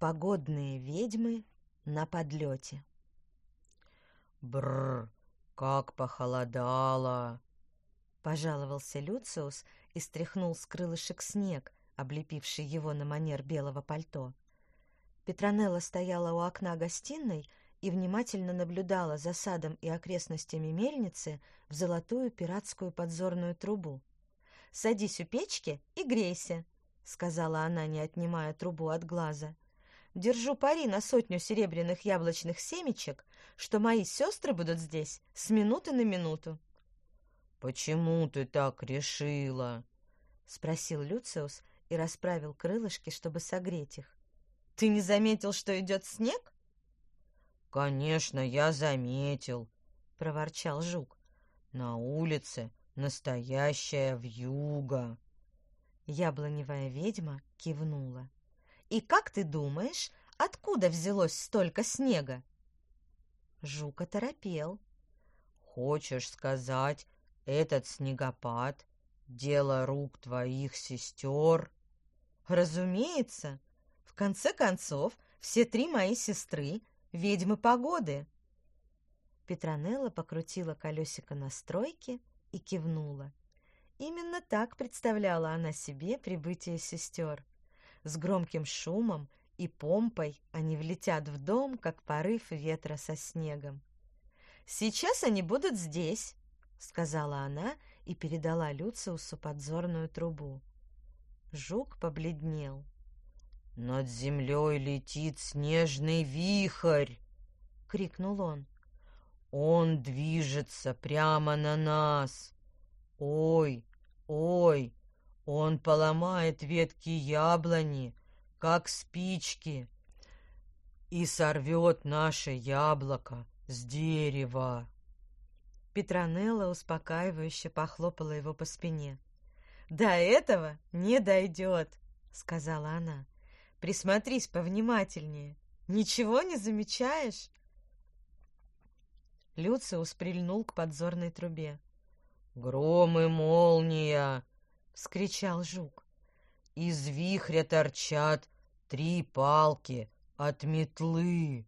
Погодные ведьмы на подлете. Бррр, как похолодало! Пожаловался Люциус и стряхнул с крылышек снег, облепивший его на манер белого пальто. Петронелла стояла у окна гостиной и внимательно наблюдала за садом и окрестностями мельницы в золотую пиратскую подзорную трубу. «Садись у печки и грейся», — сказала она, не отнимая трубу от глаза. «Держу пари на сотню серебряных яблочных семечек, что мои сестры будут здесь с минуты на минуту». «Почему ты так решила?» — спросил Люциус и расправил крылышки, чтобы согреть их. «Ты не заметил, что идет снег?» «Конечно, я заметил», — проворчал жук. «На улице настоящая вьюга». Яблоневая ведьма кивнула. «И как ты думаешь, откуда взялось столько снега?» Жук оторопел. «Хочешь сказать, этот снегопад — дело рук твоих сестер?» «Разумеется. В конце концов, все три мои сестры ведьмы погоды. Петронелла покрутила колесико настройки и кивнула. Именно так представляла она себе прибытие сестер. С громким шумом и помпой они влетят в дом, как порыв ветра со снегом. «Сейчас они будут здесь», — сказала она и передала Люциусу подзорную трубу. Жук побледнел. «Над землей летит снежный вихрь!» — крикнул он. «Он движется прямо на нас! Ой, ой, он поломает ветки яблони, как спички, и сорвет наше яблоко с дерева!» Петронелла успокаивающе похлопала его по спине. «До этого не дойдет», — сказала она. Присмотрись повнимательнее. Ничего не замечаешь?» Люциус прильнул к подзорной трубе. «Гром и молния!» — вскричал жук. «Из вихря торчат три палки от метлы!»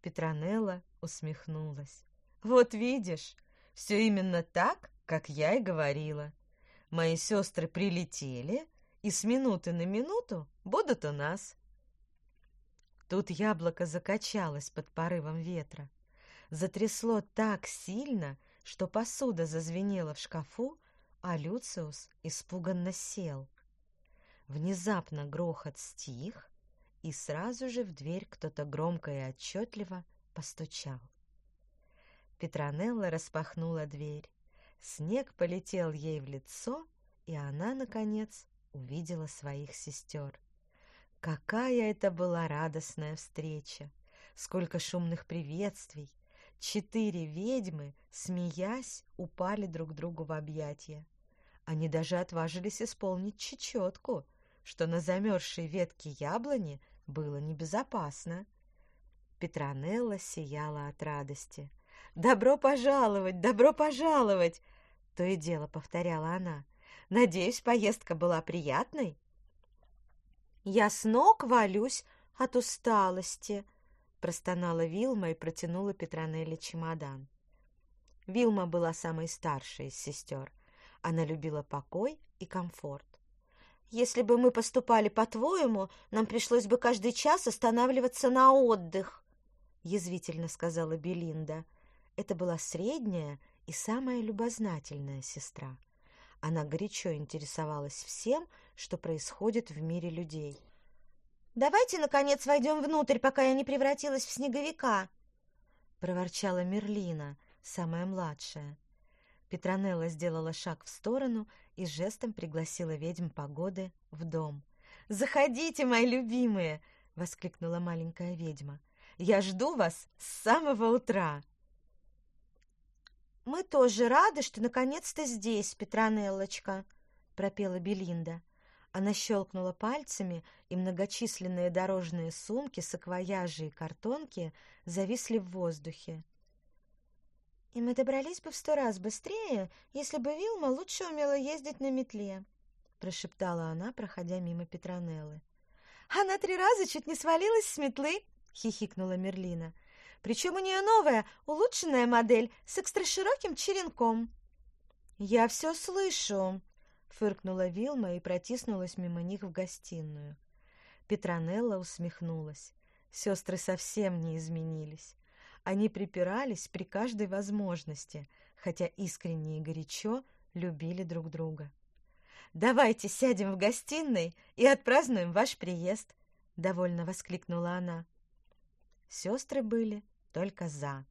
Петронелла усмехнулась. «Вот видишь, все именно так, как я и говорила. Мои сестры прилетели, и с минуты на минуту будут у нас. Тут яблоко закачалось под порывом ветра. Затрясло так сильно, что посуда зазвенела в шкафу, а Люциус испуганно сел. Внезапно грохот стих, и сразу же в дверь кто-то громко и отчетливо постучал. Петронелла распахнула дверь. Снег полетел ей в лицо, и она, наконец, увидела своих сестер. Какая это была радостная встреча! Сколько шумных приветствий! Четыре ведьмы, смеясь, упали друг другу в объятия. Они даже отважились исполнить чечетку, что на замерзшей ветке яблони было небезопасно. Петронелла сияла от радости. «Добро пожаловать! Добро пожаловать!» То и дело повторяла она. Надеюсь, поездка была приятной?» «Я с ног валюсь от усталости», — простонала Вилма и протянула Петронелле чемодан. Вилма была самой старшей из сестер. Она любила покой и комфорт. «Если бы мы поступали по-твоему, нам пришлось бы каждый час останавливаться на отдых», — язвительно сказала Белинда. Это была средняя и самая любознательная сестра. Она горячо интересовалась всем, что происходит в мире людей. «Давайте, наконец, войдем внутрь, пока я не превратилась в снеговика!» — проворчала Мерлина, самая младшая. Петронелла сделала шаг в сторону и жестом пригласила ведьм погоды в дом. «Заходите, мои любимые!» — воскликнула маленькая ведьма. «Я жду вас с самого утра!» «Мы тоже рады, что наконец-то здесь, Петронеллочка», — пропела Белинда. Она щелкнула пальцами, и многочисленные дорожные сумки, саквояжи и картонки зависли в воздухе. «И мы добрались бы в сто раз быстрее, если бы Вилма лучше умела ездить на метле», — прошептала она, проходя мимо Петронеллы. Она три раза чуть не свалилась с метлы, хихикнула Мерлина. Причем у нее новая, улучшенная модель с экстрашироким черенком. Я все слышу, фыркнула Вилма и протиснулась мимо них в гостиную. Петронелла усмехнулась. Сестры совсем не изменились. Они припирались при каждой возможности, хотя искренне и горячо любили друг друга. «Давайте сядем в гостиной и отпразднуем ваш приезд!» — довольно воскликнула она. Сестры были только «за».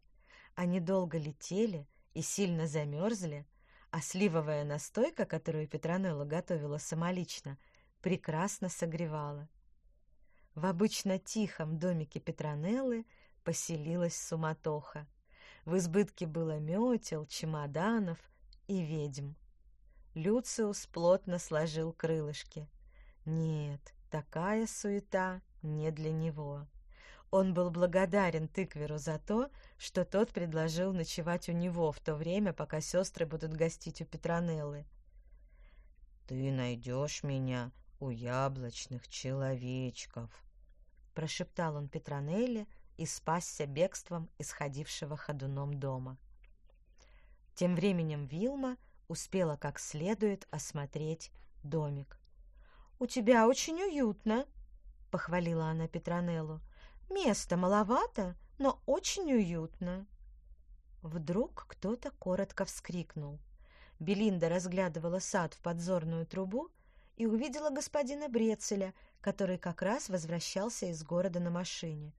Они долго летели и сильно замерзли, а сливовая настойка, которую Петронелла готовила самолично, прекрасно согревала. В обычно тихом домике Петронеллы поселилась суматоха. В избытке было метел, чемоданов и ведьм. Люциус плотно сложил крылышки. Нет, такая суета не для него. Он был благодарен тыкверу за то, что тот предложил ночевать у него в то время, пока сестры будут гостить у Петронеллы. «Ты найдешь меня у яблочных человечков», — прошептал он Петронелле и спасся бегством исходившего ходуном дома. Тем временем Вилма успела как следует осмотреть домик. «У тебя очень уютно», — похвалила она Петронеллу. Места маловато, но очень уютно. Вдруг кто-то коротко вскрикнул. Белинда разглядывала сад в подзорную трубу и увидела господина Брецеля, который как раз возвращался из города на машине.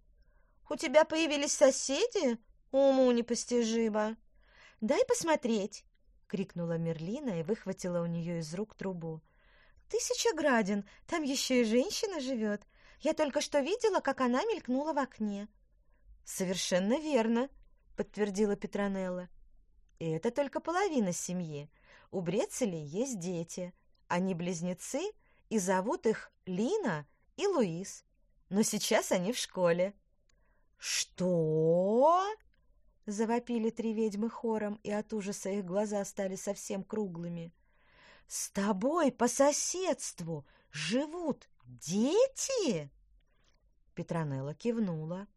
«У тебя появились соседи? Уму непостижимо!» «Дай посмотреть!» — крикнула Мерлина и выхватила у нее из рук трубу. «Тысяча градин! Там еще и женщина живет! Я только что видела, как она мелькнула в окне. Совершенно верно, подтвердила Петронелла. И это только половина семьи. У Брецелей есть дети. Они близнецы, и зовут их Лина и Луис. Но сейчас они в школе. Что? Завопили три ведьмы хором, и от ужаса их глаза стали совсем круглыми. «С тобой по соседству живут дети?» Петронелла кивнула.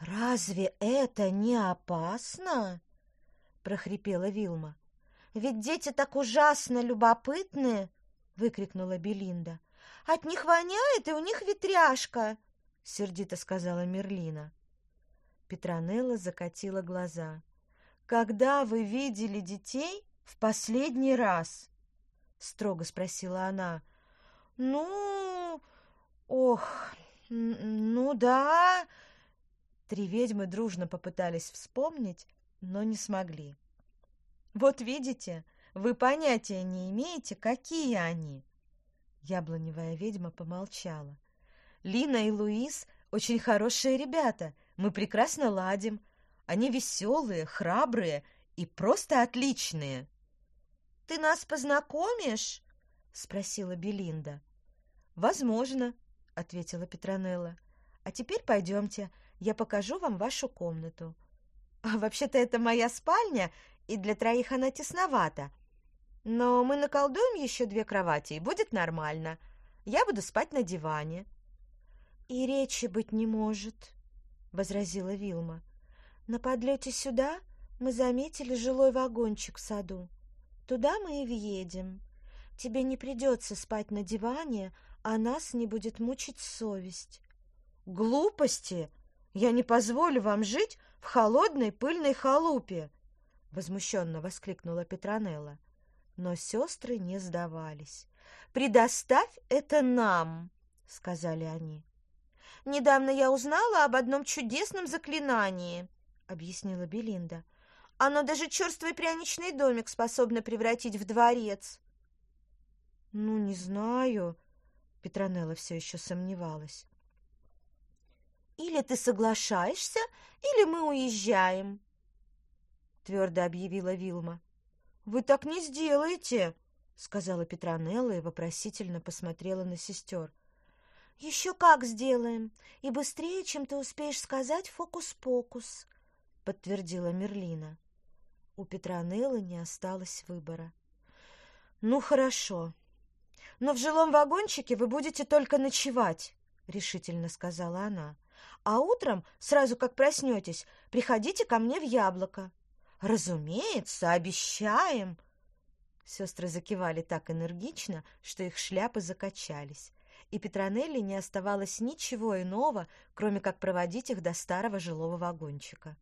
«Разве это не опасно?» — прохрипела Вилма. «Ведь дети так ужасно любопытные!» — выкрикнула Белинда. «От них воняет, и у них ветряшка!» — сердито сказала Мерлина. Петронелла закатила глаза. «Когда вы видели детей в последний раз?» — строго спросила она. «Ну, ох, ну да...» Три ведьмы дружно попытались вспомнить, но не смогли. «Вот видите, вы понятия не имеете, какие они!» Яблоневая ведьма помолчала. «Лина и Луис очень хорошие ребята, мы прекрасно ладим. Они веселые, храбрые и просто отличные!» «Ты нас познакомишь?» — спросила Белинда. «Возможно», — ответила Петронелла. «А теперь пойдемте, я покажу вам вашу комнату. А вообще-то это моя спальня, и для троих она тесновата. Но мы наколдуем еще две кровати, и будет нормально. Я буду спать на диване». «И речи быть не может», — возразила Вилма. «На подлете сюда мы заметили жилой вагончик в саду. Туда мы и въедем. Тебе не придется спать на диване, а нас не будет мучить совесть. Глупости! Я не позволю вам жить в холодной пыльной халупе! Возмущенно воскликнула Петронелла. Но сестры не сдавались. «Предоставь это нам!» — сказали они. «Недавно я узнала об одном чудесном заклинании», — объяснила Белинда. «Оно даже черствый пряничный домик способно превратить в дворец». «Ну, не знаю», Петронелла все еще сомневалась. «Или ты соглашаешься, или мы уезжаем», — твердо объявила Вилма. «Вы так не сделаете», — сказала Петронелла и вопросительно посмотрела на сестер. «Еще как сделаем, и быстрее, чем ты успеешь сказать фокус-покус», — подтвердила Мерлина. У Петронеллы не осталось выбора. «Ну, хорошо», но в жилом вагончике вы будете только ночевать», — решительно сказала она. «А утром, сразу как проснетесь, приходите ко мне в яблоко». «Разумеется, обещаем!» Сестры закивали так энергично, что их шляпы закачались, и Петронелли не оставалось ничего иного, кроме как проводить их до старого жилого вагончика.